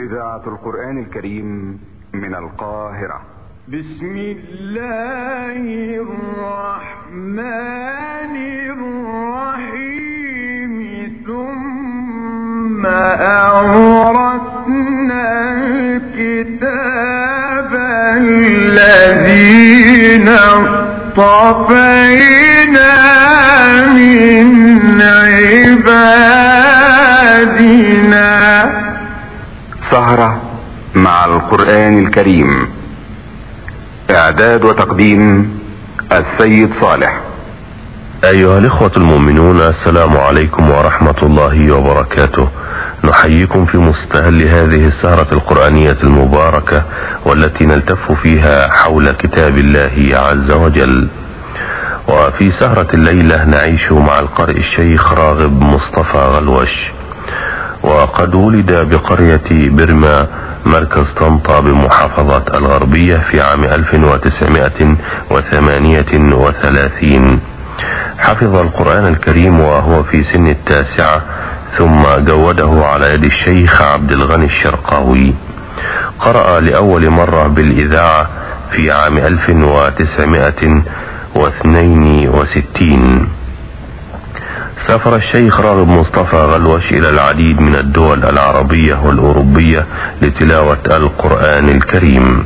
إذاعة القرآن الكريم من القاهرة. بسم الله الرحمن الرحيم. ثم أورثنا الكتاب الذين اصطفينا من عبادنا. سهرة مع القرآن الكريم. إعداد وتقديم السيد صالح. أيها الإخوة المؤمنون السلام عليكم ورحمة الله وبركاته. نحييكم في مستهل هذه السهرة القرآنية المباركة والتي نلتف فيها حول كتاب الله عز وجل. وفي سهرة الليلة نعيش مع القارئ الشيخ راغب مصطفى غلوش. وقد ولد بقرية برما مركز طنطا بمحافظة الغربية في عام 1938 حفظ القرآن الكريم وهو في سن التاسعة ثم جوده على يد الشيخ عبد الغني الشرقاوي. قرأ لأول مرة بالإذاعة في عام 1962 سافر الشيخ راغب مصطفى غلوش إلى العديد من الدول العربية والأوروبية لتلاوة القرآن الكريم.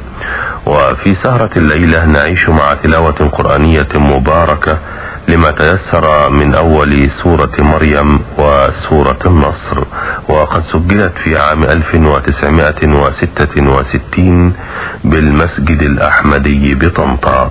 وفي سهرة الليلة نعيش مع تلاوة قرآنية مباركة لما تيسر من أول سورة مريم وسورة النصر. وقد سجلت في عام 1966 بالمسجد الأحمدي بطنطا.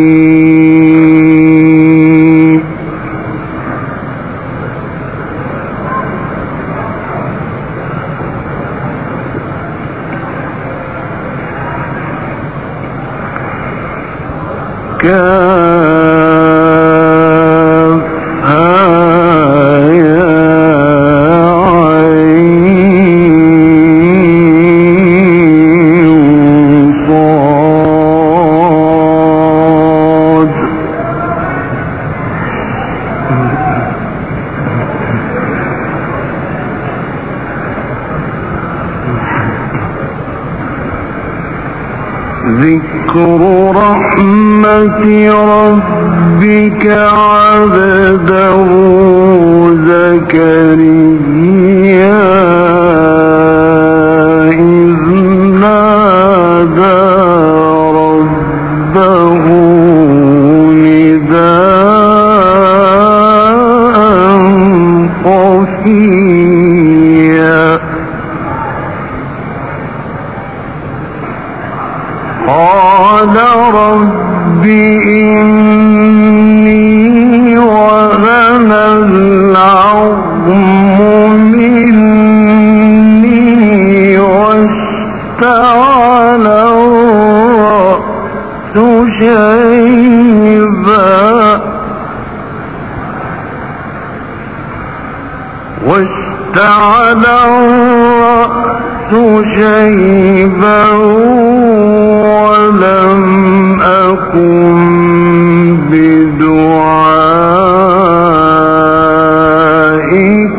رحمة ربك عبده زكريا.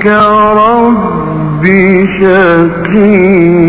رب شقيا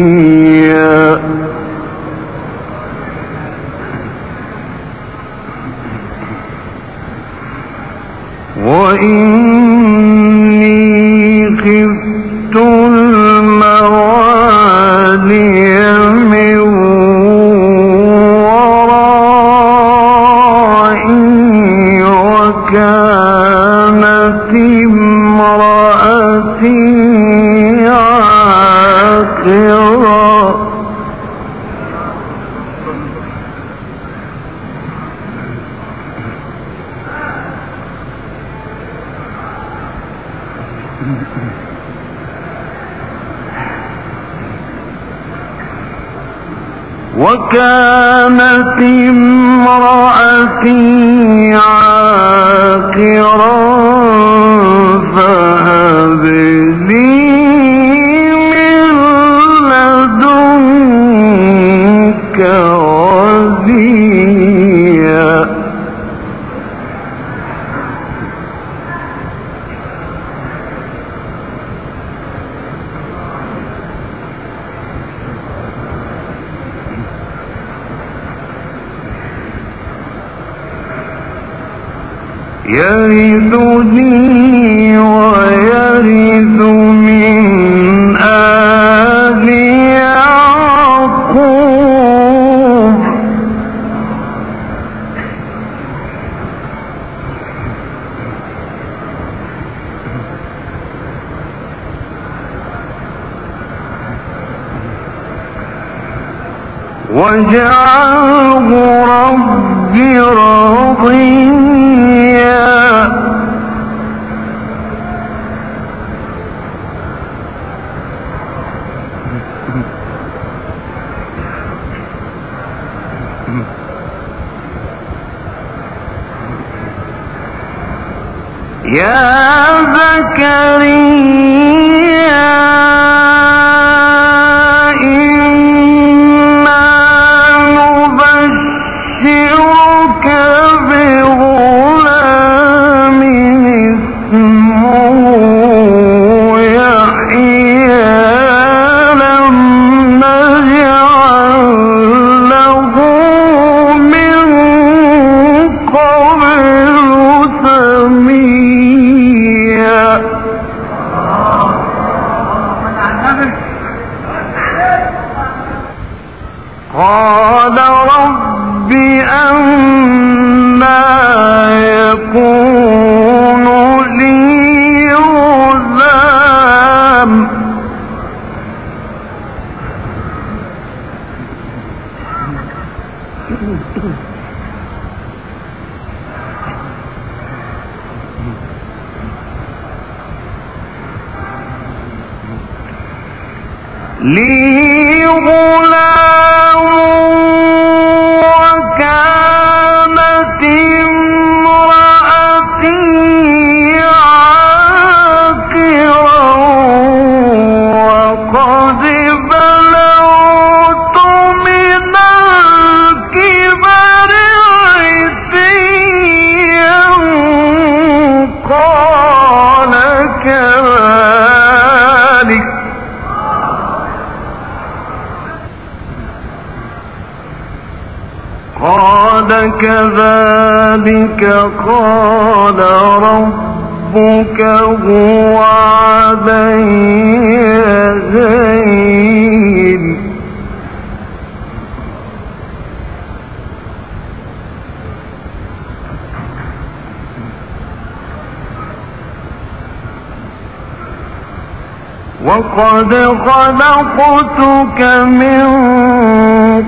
يرثني ويرد Yeah, وقد خلقتك من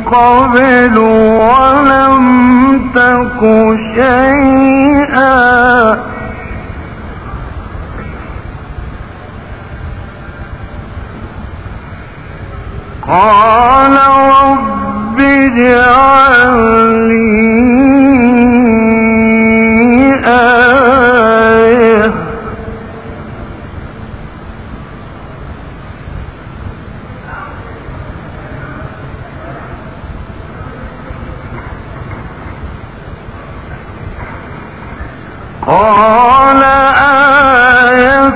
قبل ولم تك شيئا. لي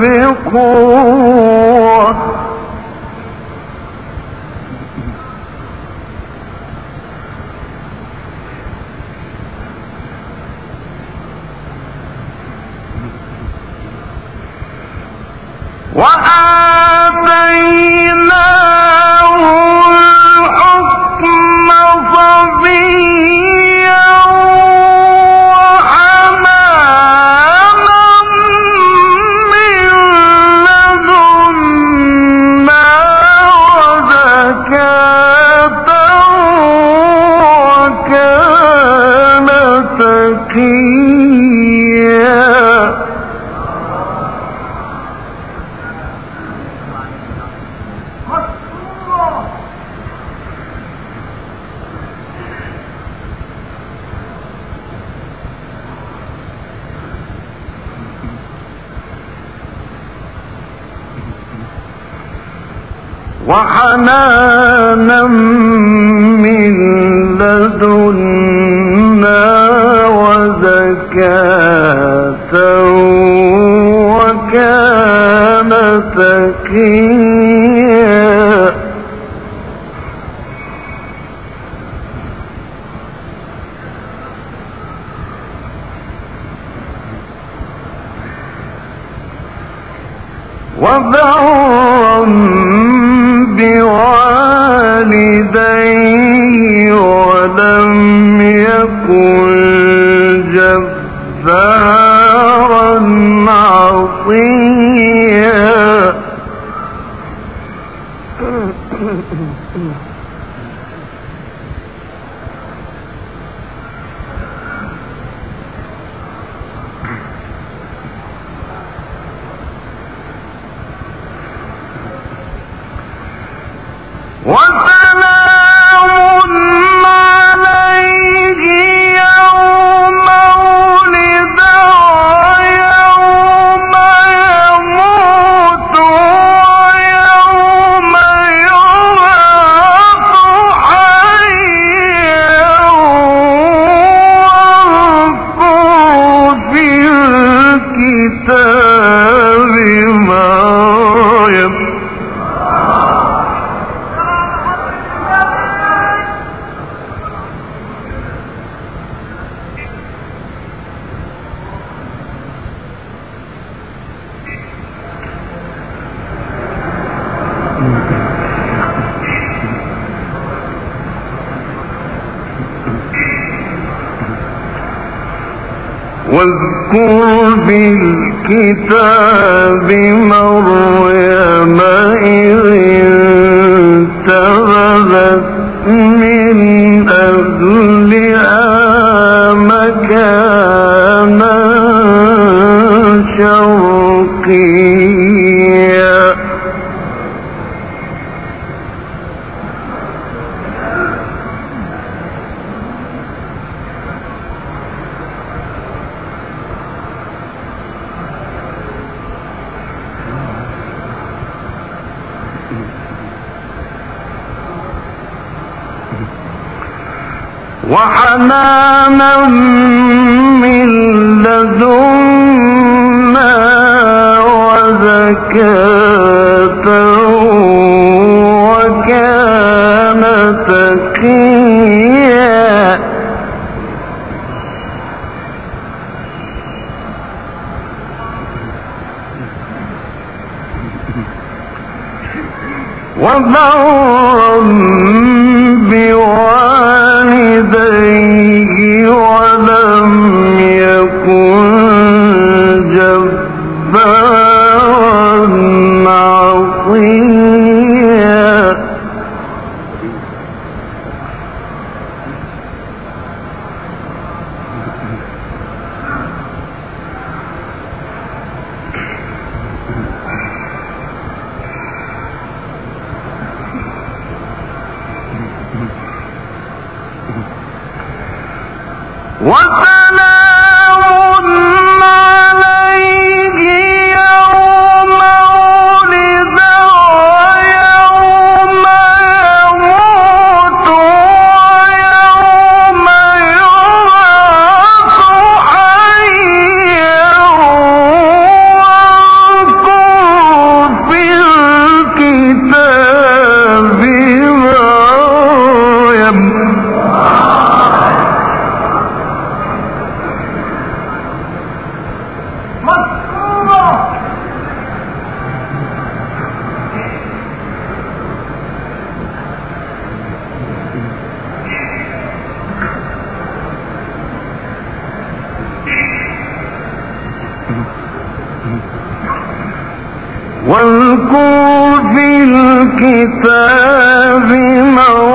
بقوة وبرا واذكر في وبرا بوالديه في الكتاب مريم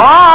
ஆ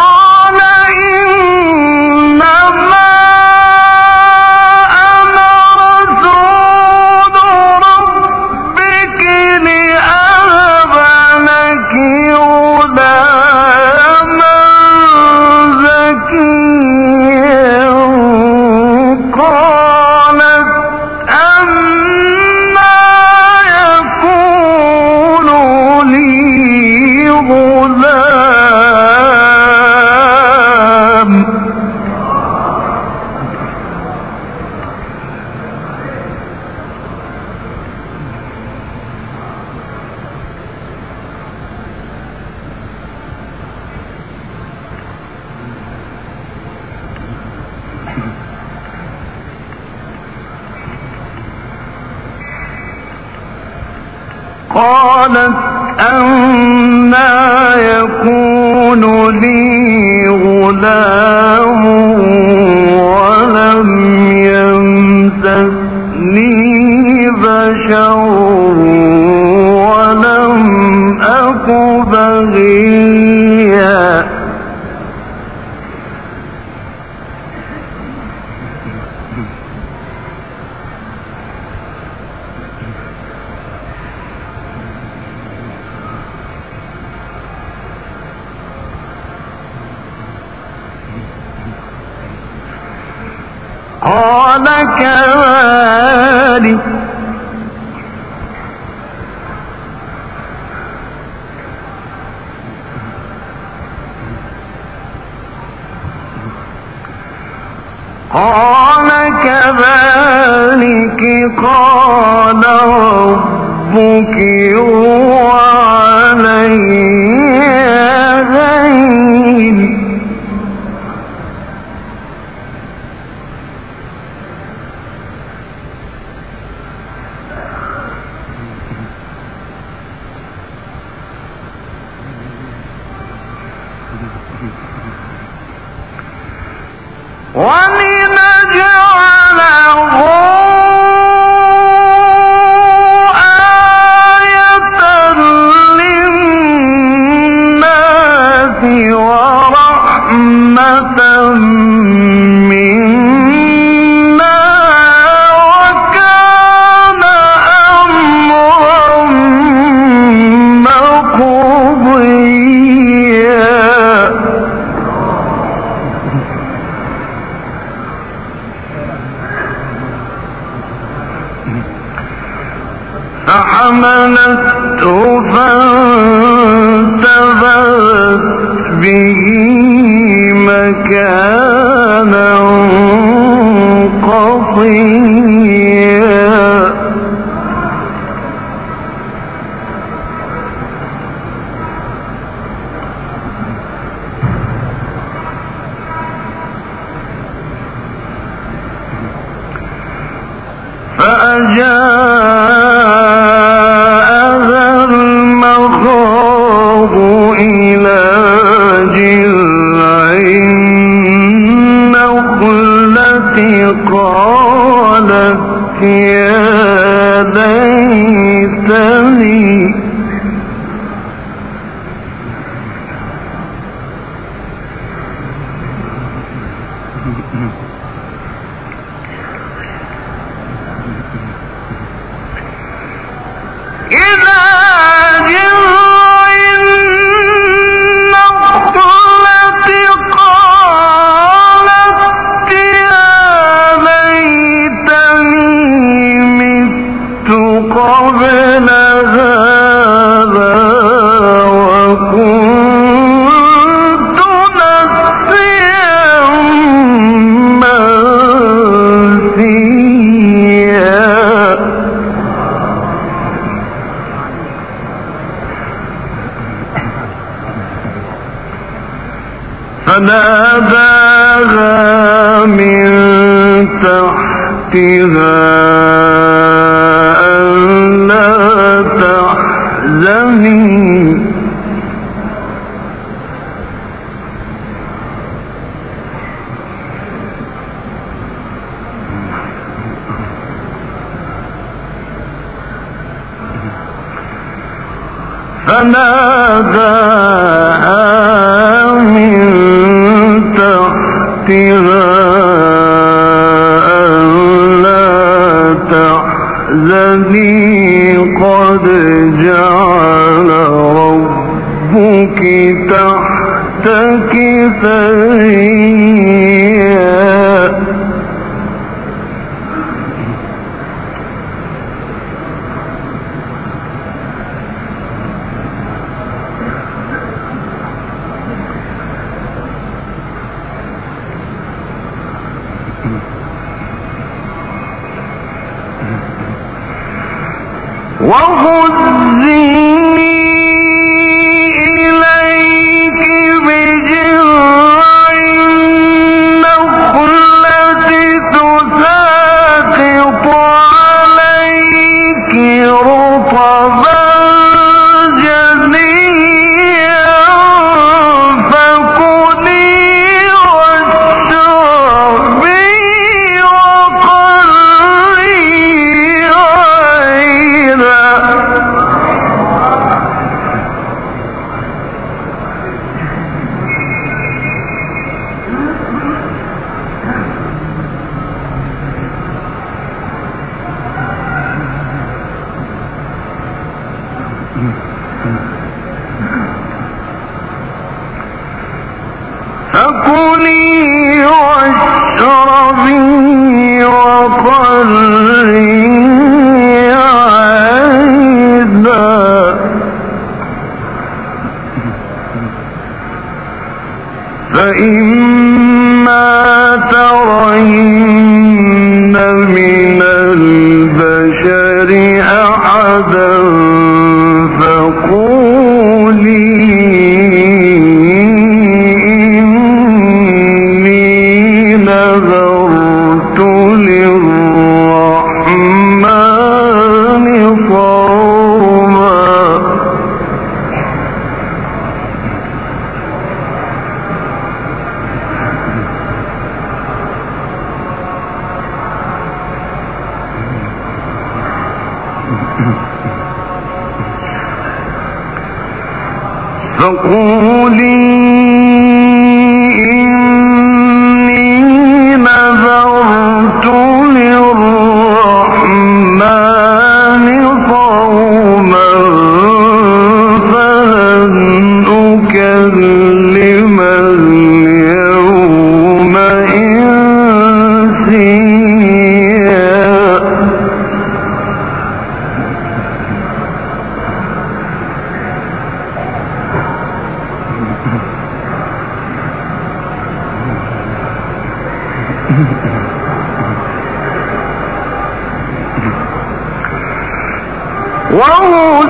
فإما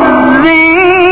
فكلي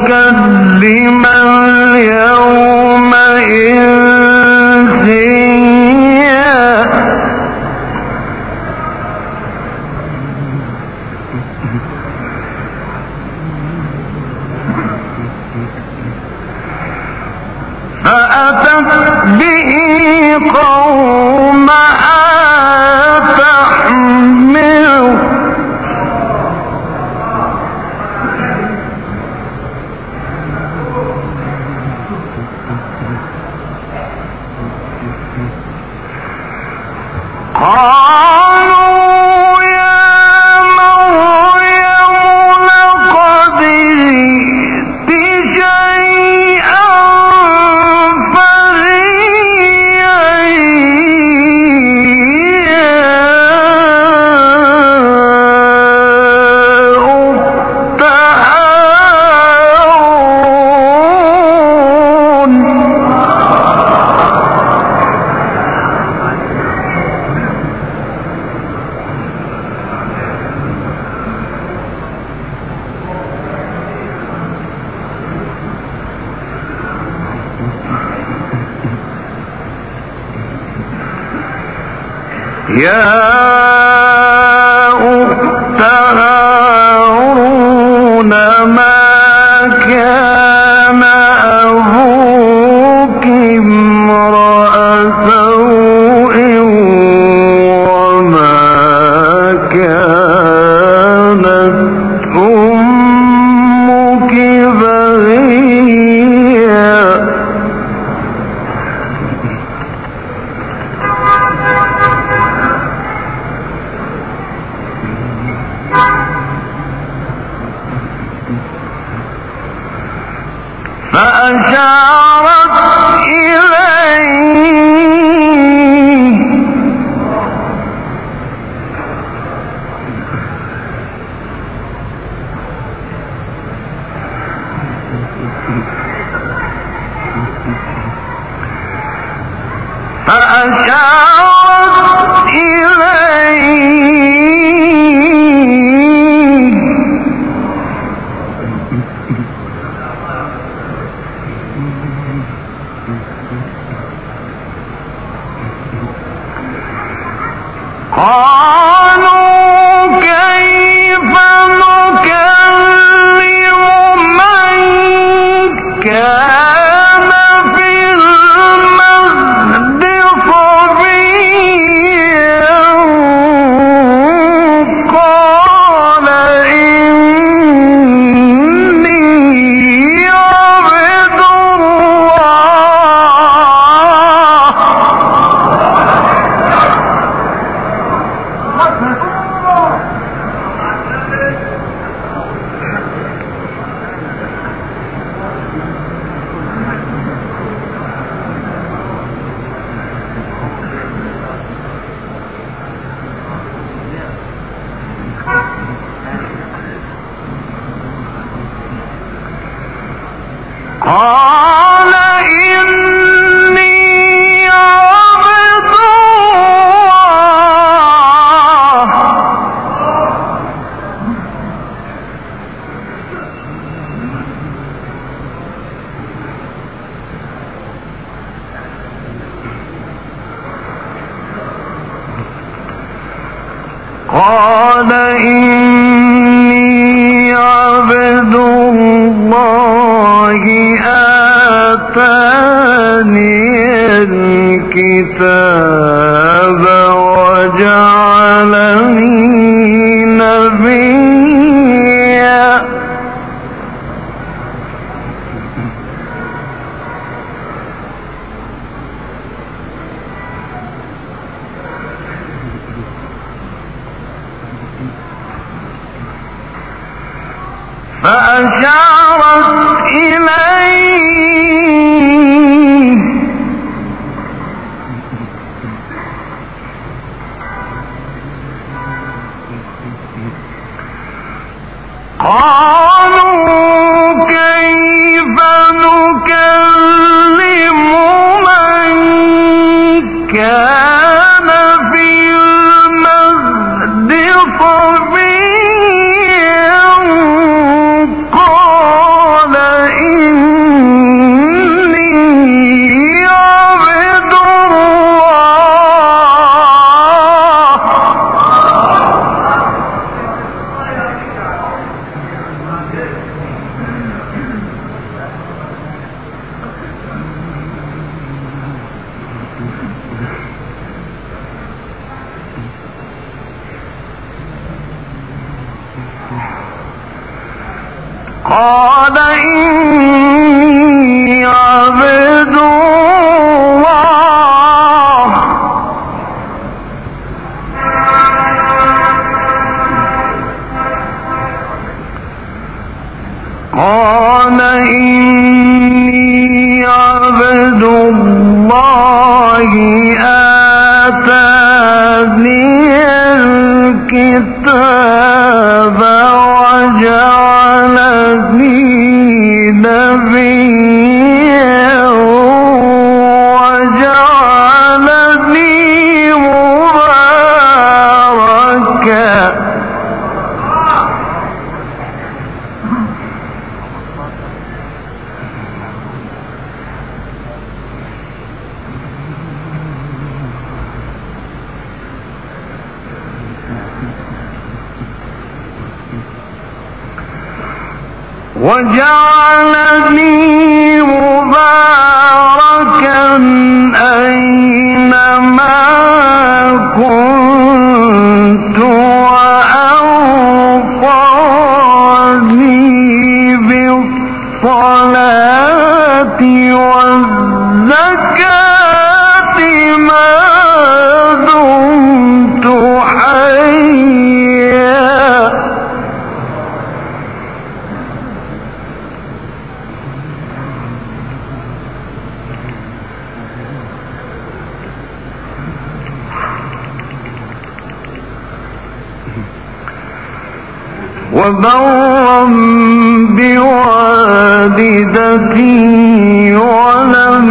فلن فأشارت وجعلني مباركا أينما كنت بالصلاة والزكاة ما وبرا بوالدتي ولم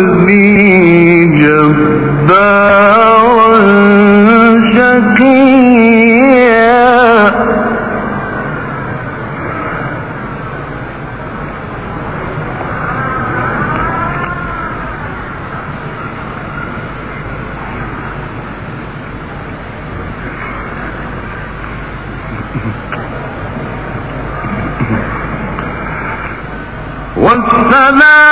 يجعلني جبارا أخذنا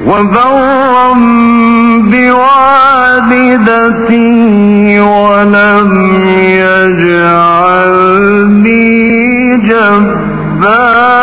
وبرا بوالدتي ولم يجعلني جبارا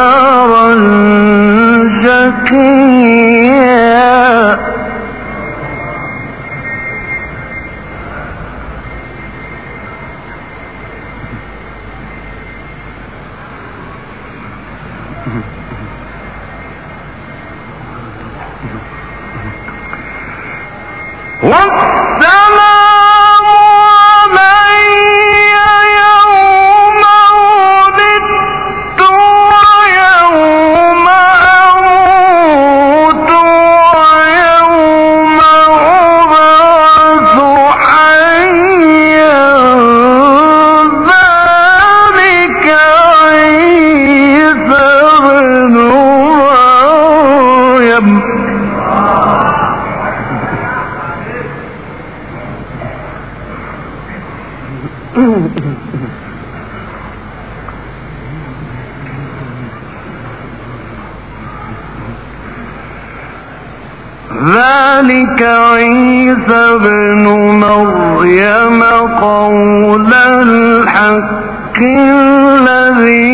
ذلك عيسى بن مريم قول الحق الذي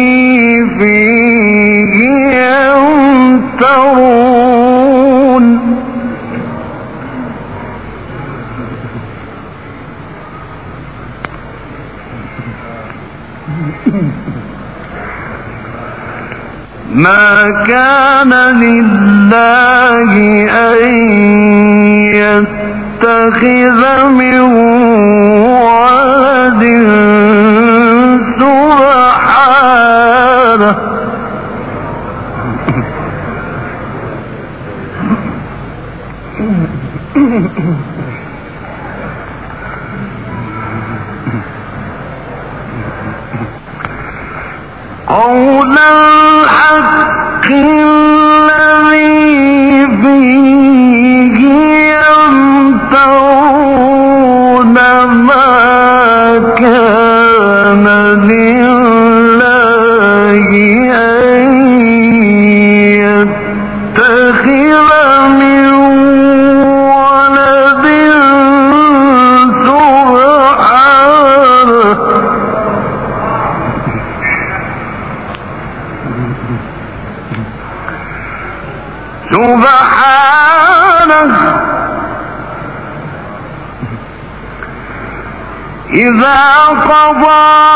فيه يمترون. ما كان لله أن يتخذ من ولد سبحانه Mm-hmm. قول الحق الذي Salvador.